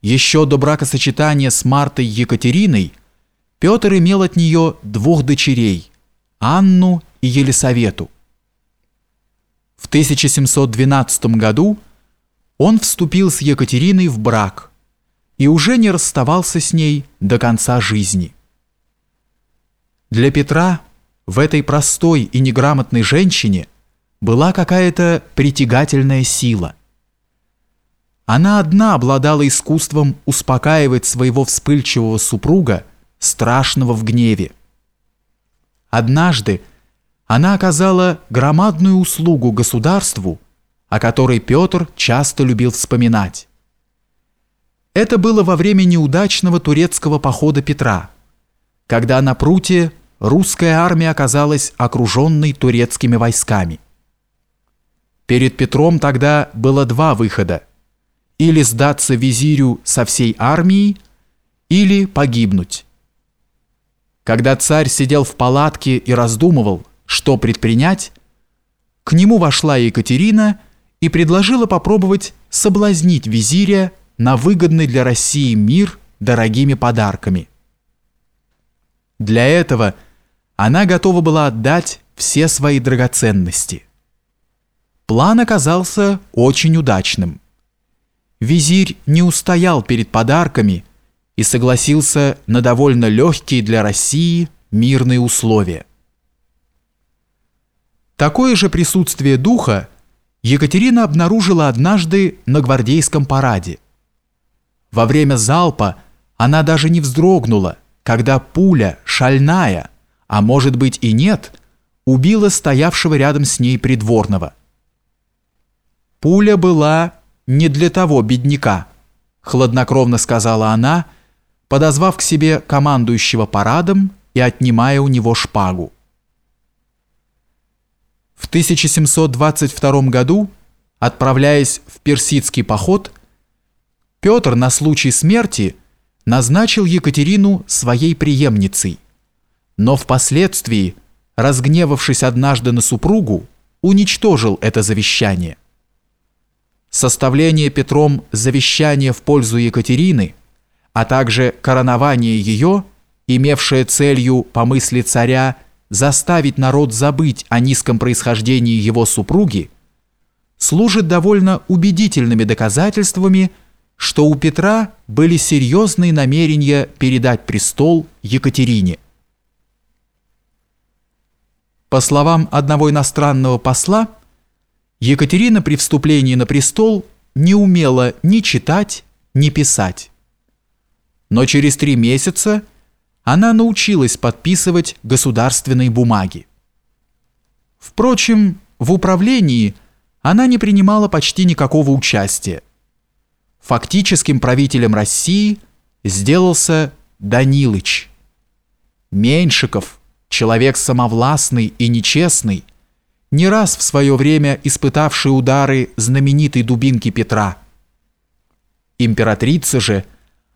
Еще до бракосочетания с Мартой Екатериной Петр имел от нее двух дочерей – Анну и Елисавету. В 1712 году он вступил с Екатериной в брак и уже не расставался с ней до конца жизни. Для Петра в этой простой и неграмотной женщине была какая-то притягательная сила. Она одна обладала искусством успокаивать своего вспыльчивого супруга, страшного в гневе. Однажды она оказала громадную услугу государству, о которой Петр часто любил вспоминать. Это было во время неудачного турецкого похода Петра, когда на пруте русская армия оказалась окруженной турецкими войсками. Перед Петром тогда было два выхода или сдаться визирю со всей армией, или погибнуть. Когда царь сидел в палатке и раздумывал, что предпринять, к нему вошла Екатерина и предложила попробовать соблазнить визиря на выгодный для России мир дорогими подарками. Для этого она готова была отдать все свои драгоценности. План оказался очень удачным визирь не устоял перед подарками и согласился на довольно легкие для России мирные условия. Такое же присутствие духа Екатерина обнаружила однажды на гвардейском параде. Во время залпа она даже не вздрогнула, когда пуля, шальная, а может быть и нет, убила стоявшего рядом с ней придворного. Пуля была не для того бедняка», – хладнокровно сказала она, подозвав к себе командующего парадом и отнимая у него шпагу. В 1722 году, отправляясь в персидский поход, Петр на случай смерти назначил Екатерину своей преемницей, но впоследствии, разгневавшись однажды на супругу, уничтожил это завещание составление Петром завещания в пользу Екатерины, а также коронование ее, имевшее целью, по мысли царя, заставить народ забыть о низком происхождении его супруги, служит довольно убедительными доказательствами, что у Петра были серьезные намерения передать престол Екатерине. По словам одного иностранного посла, Екатерина при вступлении на престол не умела ни читать, ни писать. Но через три месяца она научилась подписывать государственные бумаги. Впрочем, в управлении она не принимала почти никакого участия. Фактическим правителем России сделался Данилыч. Меньшиков, человек самовластный и нечестный, не раз в свое время испытавший удары знаменитой дубинки Петра. Императрица же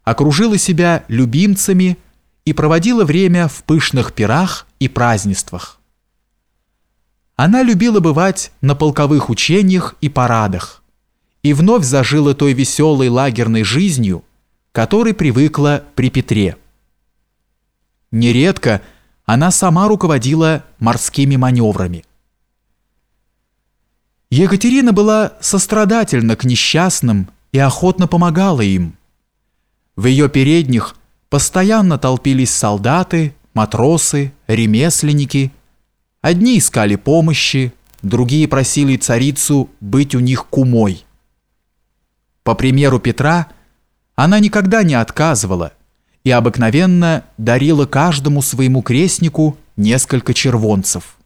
окружила себя любимцами и проводила время в пышных пирах и празднествах. Она любила бывать на полковых учениях и парадах и вновь зажила той веселой лагерной жизнью, которой привыкла при Петре. Нередко она сама руководила морскими маневрами. Екатерина была сострадательна к несчастным и охотно помогала им. В ее передних постоянно толпились солдаты, матросы, ремесленники. Одни искали помощи, другие просили царицу быть у них кумой. По примеру Петра, она никогда не отказывала и обыкновенно дарила каждому своему крестнику несколько червонцев.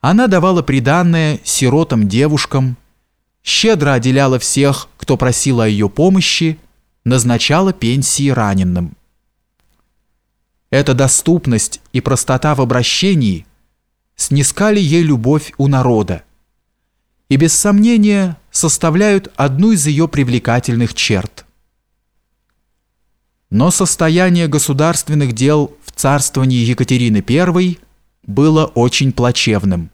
Она давала приданное сиротам-девушкам, щедро отделяла всех, кто просил о ее помощи, назначала пенсии раненым. Эта доступность и простота в обращении снискали ей любовь у народа и без сомнения составляют одну из ее привлекательных черт. Но состояние государственных дел в царствовании Екатерины I – было очень плачевным.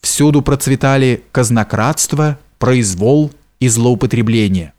Всюду процветали казнократство, произвол и злоупотребление.